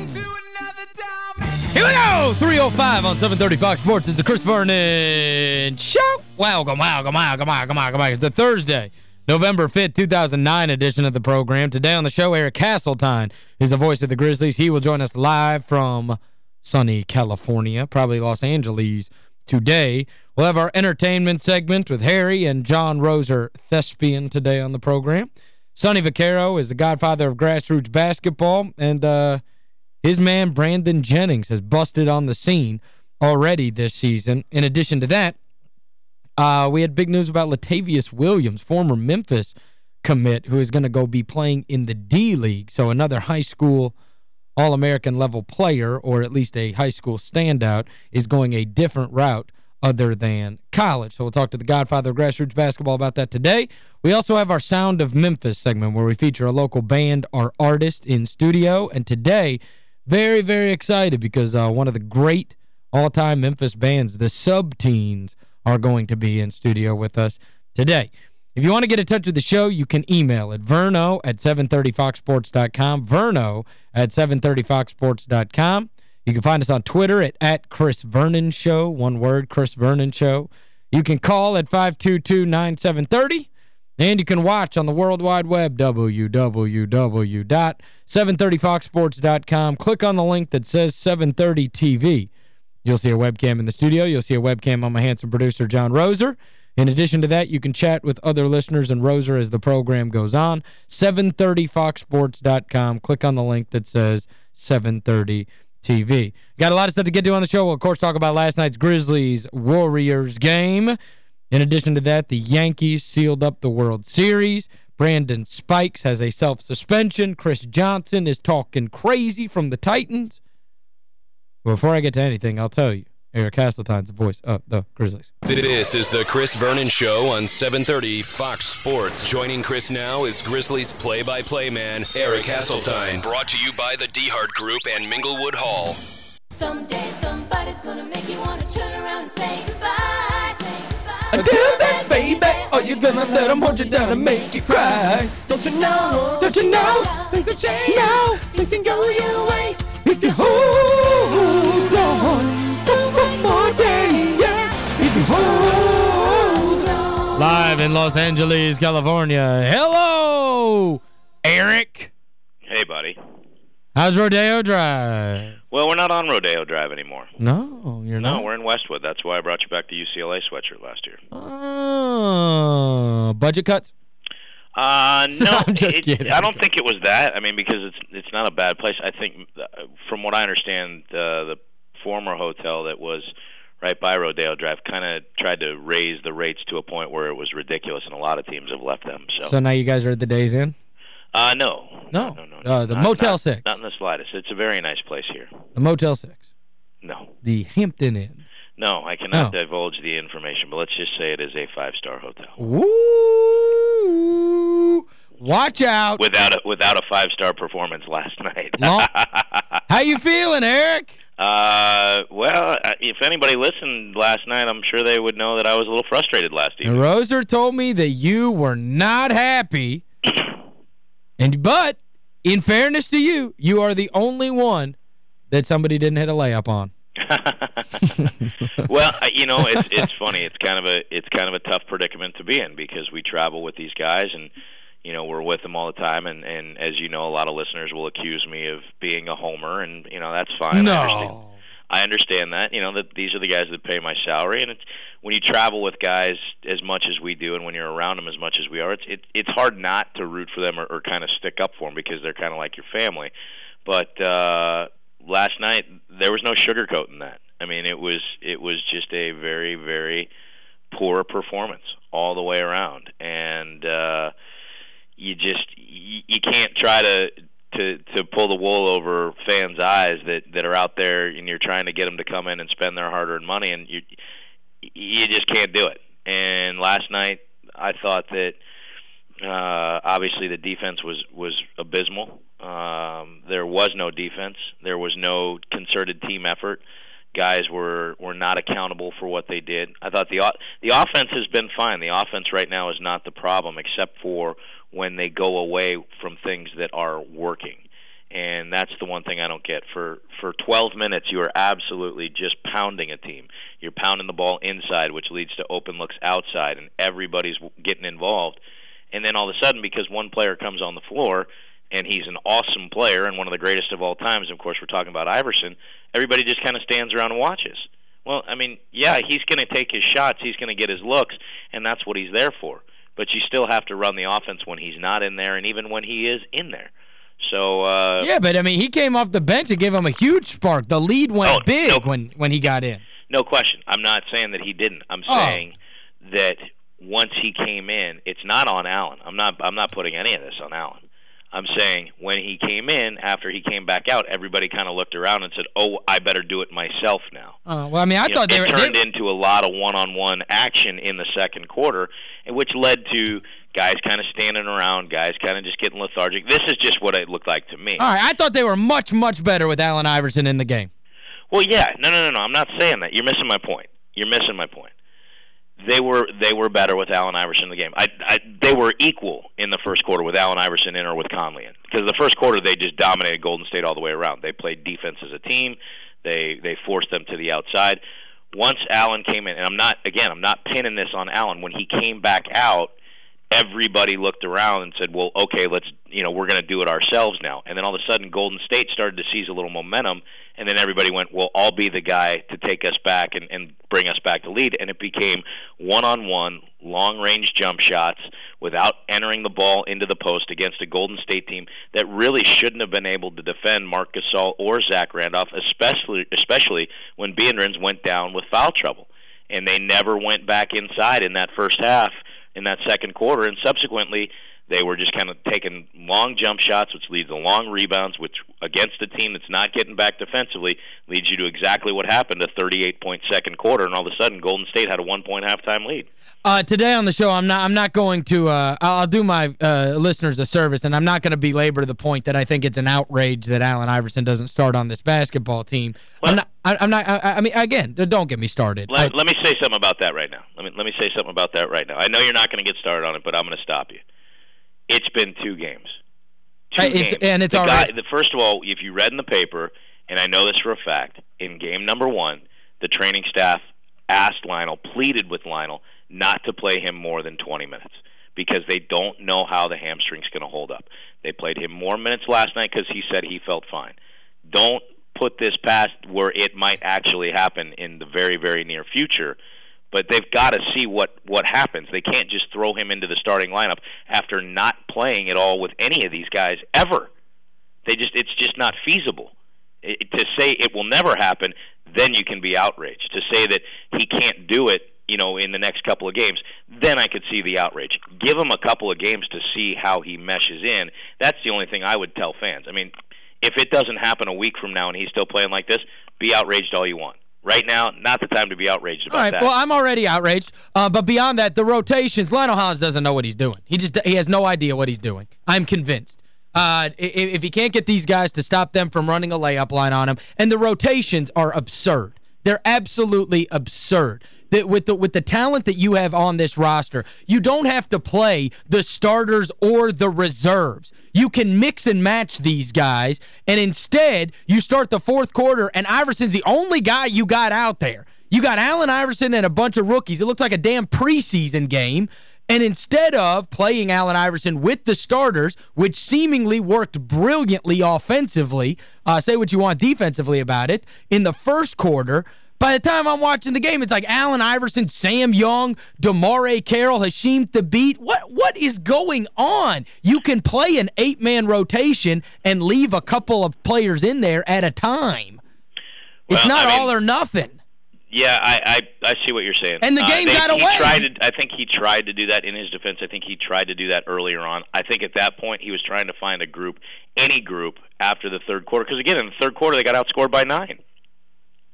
Here we go! 305 on 730 Fox Sports. It's the Chris Vernon Show. Welcome, welcome, welcome, welcome, welcome. It's a Thursday, November 5th, 2009 edition of the program. Today on the show, Eric Hasseltine is the voice of the Grizzlies. He will join us live from sunny California, probably Los Angeles today. We'll have our entertainment segment with Harry and John Roser Thespian today on the program. Sonny Vaccaro is the godfather of grassroots basketball, and uh, his man Brandon Jennings has busted on the scene already this season. In addition to that, uh, we had big news about Latavious Williams, former Memphis commit, who is going to go be playing in the D-League. So another high school All-American level player, or at least a high school standout, is going a different route other than college. So we'll talk to the godfather of grassroots basketball about that today. We also have our Sound of Memphis segment where we feature a local band or artist in studio. And today, very, very excited because uh, one of the great all-time Memphis bands, the Subteens, are going to be in studio with us today. If you want to get in touch with the show, you can email at verno at 730foxsports.com, verno at 730foxsports.com. You can find us on Twitter at, at Chris Vernon Show, one word, Chris Vernon Show. You can call at 522-9730, and you can watch on the World Wide Web, www.730foxsports.com. Click on the link that says 730 TV. You'll see a webcam in the studio. You'll see a webcam on my handsome producer, John Roser. In addition to that, you can chat with other listeners and Roser as the program goes on. 730foxsports.com. Click on the link that says 730 TV. Got a lot of stuff to get to on the show. We'll, of course, talk about last night's Grizzlies-Warriors game. In addition to that, the Yankees sealed up the World Series. Brandon Spikes has a self-suspension. Chris Johnson is talking crazy from the Titans. Before I get to anything, I'll tell you. Eric Hasseltine's the voice of the Grizzlies. This is the Chris Vernon Show on 730 Fox Sports. Joining Chris now is Grizzlies play-by-play man Eric Hasseltine. Brought to you by the DeHart Group and Minglewood Hall. Someday somebody's gonna make you wanna turn around and say goodbye. Say goodbye. Until then, baby, are you gonna let them hold you down and make you cry? Don't you know, don't you know, things will change now, things can go your way if you hold on one more day, yeah, if you hold on. Live in Los Angeles, California. Hello, Eric. Hey, buddy. How's Rodeo Drive? Well, we're not on Rodeo Drive anymore. No, you're No, not. we're in Westwood. That's why I brought you back the UCLA sweatshirt last year. Oh, budget cuts? Uh, no, I'm just it- kidding. I don't think it was that. I mean, because it's it's not a bad place. I think, uh, from what I understand, uh, the former hotel that was right by Rodeo Drive kind of tried to raise the rates to a point where it was ridiculous, and a lot of teams have left them. So, So now you guys are at the Days Inn? uh, no, No. no, no, Uh, the Not- Motel not- 6. Not in the slightest. It's a very nice place here. The Motel 6. No, The Hampton Inn. no, I cannot Oh. divulge the information, but let's just say it is a five-star hotel. Woo! Watch out. without a without a five star performance last night. No. How you feeling, Eric? uh, well, uh, if anybody listened last night, I'm sure they would know that I was a little frustrated last And evening. Roser told me that you were not happy. and But, in fairness to you, you are the only one that somebody didn't hit a layup on. well, you know, it's it's funny. It's kind of a it's kind of a tough predicament to be in because we travel with these guys and you know we're with them all the time and and as you know a lot of listeners will accuse me of being a homer and you know that's fine I understand. no. I understand that. You know that these are the guys that pay my salary, and it's when you travel with guys as much as we do, and when you're around them as much as we are, it's it, it's hard not to root for them or, or kind of stick up for them because they're kind of like your family. But uh, last night there was no sugarcoating that. I mean, it was it was just a very very poor performance all the way around, and uh, you just you, you can't try to to to pull the wool over fans' eyes that that are out there and you're trying to get them to come in and spend their hard-earned money and you you just can't do it. And last night I thought that uh obviously the defense was was abysmal. Um there was no defense. There was no concerted team effort. Guys were were not accountable for what they did. I thought the the offense has been fine. The offense right now is not the problem except for when they go away from things that are working. And that's the one thing I don't get. For for 12 minutes, you are absolutely just pounding a team. You're pounding the ball inside, which leads to open looks outside, and everybody's getting involved. And then all of a sudden, because one player comes on the floor, and he's an awesome player and one of the greatest of all times. Of course, we're talking about Iverson. Everybody just kind of stands around and watches. Well, I mean, yeah, he's going to take his shots, he's going to get his looks, and that's what he's there for. But you still have to run the offense when he's not in there, and even when he is in there. So uh, yeah, but I mean, he came off the bench and gave him a huge spark. The lead went Oh, big no. when when he got in. No question. I'm not saying that he didn't. I'm Oh. saying that once he came in, it's not on Allen. I'm not I'm not putting any of this on Allen. I'm saying when he came in, after he came back out, everybody kind of looked around and said, "Oh, I better do it myself now." Uh, well, I mean, I You know, thought they were turned they- into a lot of one-on-one action in the second quarter, which led to guys kind of standing around, guys kind of just getting lethargic. This is just what it looked like to me. All right, I thought they were much, much better with Allen Iverson in the game. Well, yeah, no, no, no, no. I'm not saying that. You're missing my point. You're missing my point. They were they were better with Allen Iverson in the game. I, I they were equal in the first quarter with Allen Iverson in or with Conley in. Because the first quarter they just dominated Golden State all the way around. They played defense as a team. They they forced them to the outside. Once Allen came in, and I'm not again I'm not pinning this on Allen. When he came back out, everybody looked around and said, "Well, okay, let's you know we're going to do it ourselves now." And then all of a sudden, Golden State started to seize a little momentum, and then everybody went, "Well, I'll be the guy to take us back and, and bring us back to lead." And it became one-on-one, long-range jump shots without entering the ball into the post against a Golden State team that really shouldn't have been able to defend Marc Gasol or Zach Randolph, especially especially when Biedrins went down with foul trouble, and they never went back inside in that first half in that second quarter, and subsequently they were just kind of taking long jump shots, which leads to long rebounds, which against a team that's not getting back defensively leads you to exactly what happened, a 38-point second quarter, and all of a sudden Golden State had a one-point halftime lead. Uh, today on the show, I'm not I'm not going to uh, I'll I'll do my uh, listeners a service, and I'm not going to belabor the point that I think it's an outrage that Allen Iverson doesn't start on this basketball team. Well- I'm not I, I'm not I, I mean again, don't get me started. Let, I- let me say something about that right now. Let me let me say something about that right now. I know you're not going to get started on it, but I'm going to stop you. It's been two games. Two it's- games. and it's the guy, already- the first of all, if you read in the paper, and I know this for a fact, in game number one, the training staff asked Lionel, pleaded with Lionel, not to play him more than 20 minutes because they don't know how the hamstring's going to hold up. They played him more minutes last night because he said he felt fine. Don't put this past where it might actually happen in the very, very near future. But they've got to see what what happens. They can't just throw him into the starting lineup after not playing at all with any of these guys ever. They just it's just not feasible. It, to say it will never happen, then you can be outraged. To say that he can't do it, you know, in the next couple of games, then I could see the outrage. Give him a couple of games to see how he meshes in. That's the only thing I would tell fans. I mean, if it doesn't happen a week from now and he's still playing like this, be outraged all you want. Right now, not the time to be outraged about All right, that. well, I'm already outraged. Uh, but beyond that, the rotations, Lionel Hollins doesn't know what he's doing. He just he has no idea what he's doing. I'm convinced. Uh, i- if he can't get these guys to stop them from running a layup line on him, and the rotations are absurd. They're absolutely absurd. That with the with the talent that you have on this roster, you don't have to play the starters or the reserves. You can mix and match these guys, and instead, you start the fourth quarter, and Iverson's the only guy you got out there. You got Allen Iverson and a bunch of rookies. It looks like a damn preseason game. And instead of playing Allen Iverson with the starters, which seemingly worked brilliantly offensively, uh, say what you want defensively about it, in the first quarter, by the time I'm watching the game, it's like Allen Iverson, Sam Young, DeMarre Carroll, Hasheem Thabeet. What What is going on? You can play an eight-man rotation and leave a couple of players in there at a time. it's not I mean- all or nothing. Yeah, I, I I see what you're saying. And the Uh, game they- got away. Tried to, I think he tried to do that in his defense. I think he tried to do that earlier on. I think at that point he was trying to find a group, any group, after the third quarter. Because again, in the third quarter they got outscored by nine.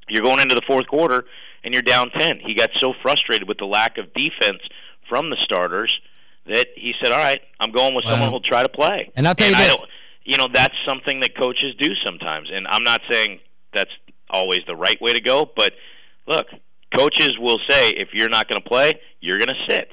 You're going into the fourth quarter and you're down ten. He got so frustrated with the lack of defense from the starters that he said, "All right, I'm going with someone who'll try to play." And I'll tell you this. don't, you know, that's something that coaches do sometimes. And I'm not saying that's always the right way to go, but look, coaches will say if you're not going to play, you're going to sit.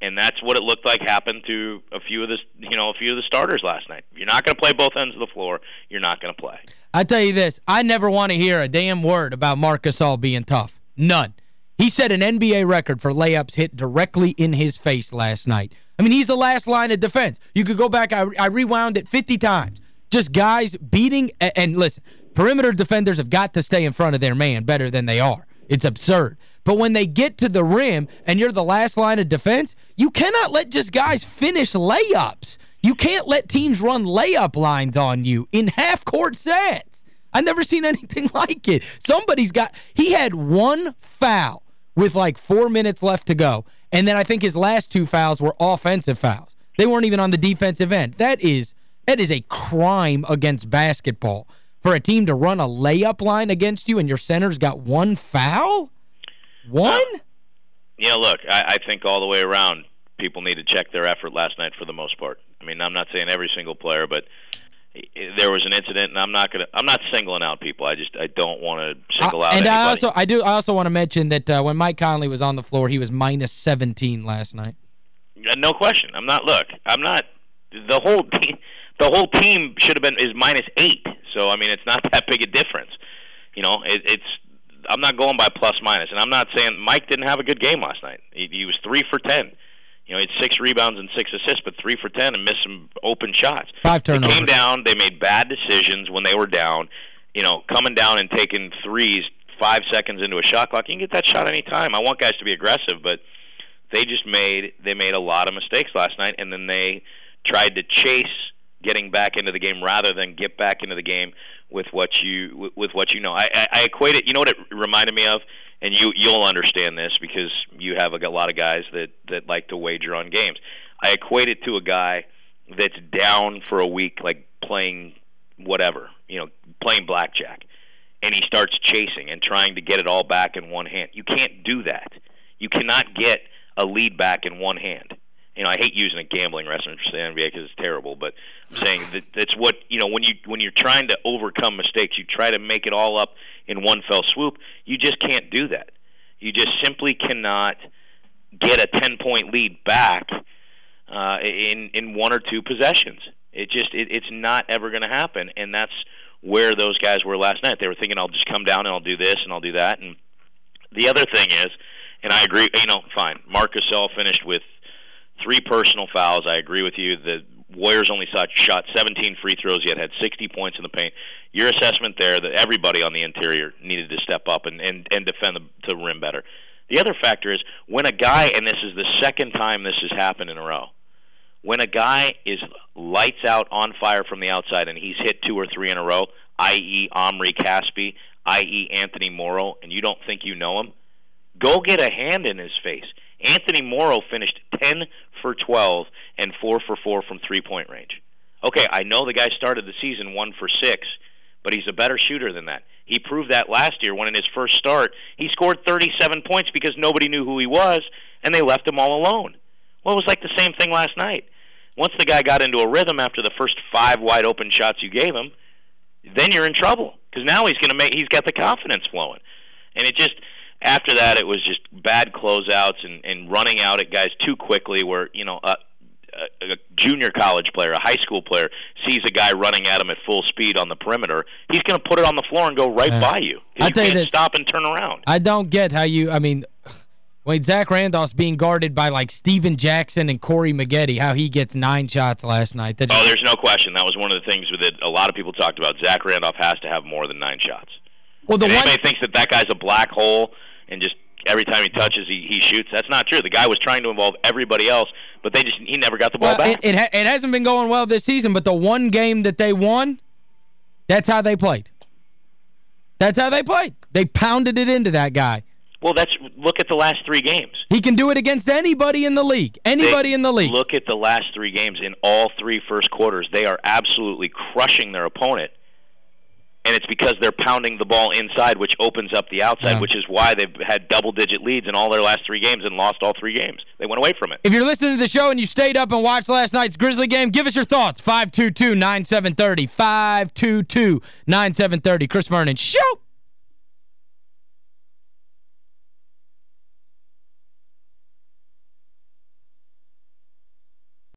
And that's what it looked like happened to a few of the you know a few of the starters last night. You're not going to play both ends of the floor. You're not going to play. I tell you this, I never want to hear a damn word about Marc Gasol being tough. None. He set an NBA record for layups hit directly in his face last night. I mean, he's the last line of defense. You could go back, I, I rewound it 50 times. Just guys beating, and, and listen, perimeter defenders have got to stay in front of their man better than they are. It's absurd. But when they get to the rim and you're the last line of defense, you cannot let just guys finish layups. You can't let teams run layup lines on you in half-court sets. I've never seen anything like it. Somebody's got he had one foul with like four minutes left to go. And then I think his last two fouls were offensive fouls. They weren't even on the defensive end. That is that is a crime against basketball for a team to run a layup line against you and your center's got one foul? One? Uh, know, look, I, I think all the way around people need to check their effort last night for the most part. I mean, I'm not saying every single player, but there was an incident and I'm not going to I'm not singling out people. I just I don't want to single uh, out And anybody. I also I do I also want to mention that uh, when Mike Conley was on the floor, he was minus 17 last night. No question. I'm not look. I'm not the whole team the whole team should have been is minus 8. So I mean, it's not that big a difference. You know, it, it's I'm not going by plus minus, and I'm not saying Mike didn't have a good game last night. He, he was three for ten. You know, he had six rebounds and six assists, but three for ten and missed some open shots. Five turnovers. They came down. They made bad decisions when they were down. You know, coming down and taking threes five seconds into a shot clock. You can get that shot any time. I want guys to be aggressive, but they just made they made a lot of mistakes last night, and then they tried to chase getting back into the game rather than get back into the game with what you with what you know. I, I, I equate it. You know what it reminded me of, and you you'll understand this because you have a, a lot of guys that that like to wager on games. I equate it to a guy that's down for a week, like playing whatever, you know, playing blackjack, and he starts chasing and trying to get it all back in one hand. You can't do that. You cannot get a lead back in one hand you know, I hate using a gambling reference for the NBA because it's terrible, but I'm saying that that's what you know when you when you're trying to overcome mistakes, you try to make it all up in one fell swoop. You just can't do that. You just simply cannot get a ten point lead back uh, in in one or two possessions. It just it, it's not ever going to happen, and that's where those guys were last night. They were thinking, "I'll just come down and I'll do this and I'll do that." And the other thing is, and I agree. You know, fine. Marc Gasol finished with three personal fouls. I agree with you. The Warriors only shot, shot 17 free throws, yet had 60 points in the paint. Your assessment there that everybody on the interior needed to step up and, and, and defend the, the rim better. The other factor is when a guy, and this is the second time this has happened in a row, when a guy is lights out on fire from the outside and he's hit two or three in a row, i.e., Omri Caspi, i.e., Anthony Morrow, and you don't think you know him, go get a hand in his face. Anthony Morrow finished 10 for 12 and 4 for 4 from three point range. Okay, I know the guy started the season 1 for 6, but he's a better shooter than that. He proved that last year when in his first start, he scored 37 points because nobody knew who he was and they left him all alone. Well, it was like the same thing last night. Once the guy got into a rhythm after the first 5 wide open shots you gave him, then you're in trouble because now he's going to make he's got the confidence flowing. And it just after that, it was just bad closeouts and, and running out at guys too quickly. Where you know a, a, a junior college player, a high school player, sees a guy running at him at full speed on the perimeter, he's going to put it on the floor and go right uh, by you. I you tell can't stop and turn around. I don't get how you. I mean. When Zach Randolph's being guarded by, like, Stephen Jackson and Corey Maggette, how he gets nine shots last night. That oh, there's no question. That was one of the things that a lot of people talked about. Zach Randolph has to have more than nine shots. Well, the and one... anybody thinks that that guy's a black hole and just every time he touches, he, he shoots. That's not true. The guy was trying to involve everybody else, but they just he never got the ball well, back. It, it, ha it hasn't been going well this season, but the one game that they won, that's how they played. That's how they played. They pounded it into that guy. Well, that's look at the last three games. He can do it against anybody in the league. Anybody they, in the league. Look at the last three games in all three first quarters. They are absolutely crushing their opponent and it's because they're pounding the ball inside, which opens up the outside, yeah. which is why they've had double-digit leads in all their last three games and lost all three games. They went away from it. If you're listening to the show and you stayed up and watched last night's Grizzly game, give us your thoughts. 522-9730. 522-9730. Chris Vernon. Show!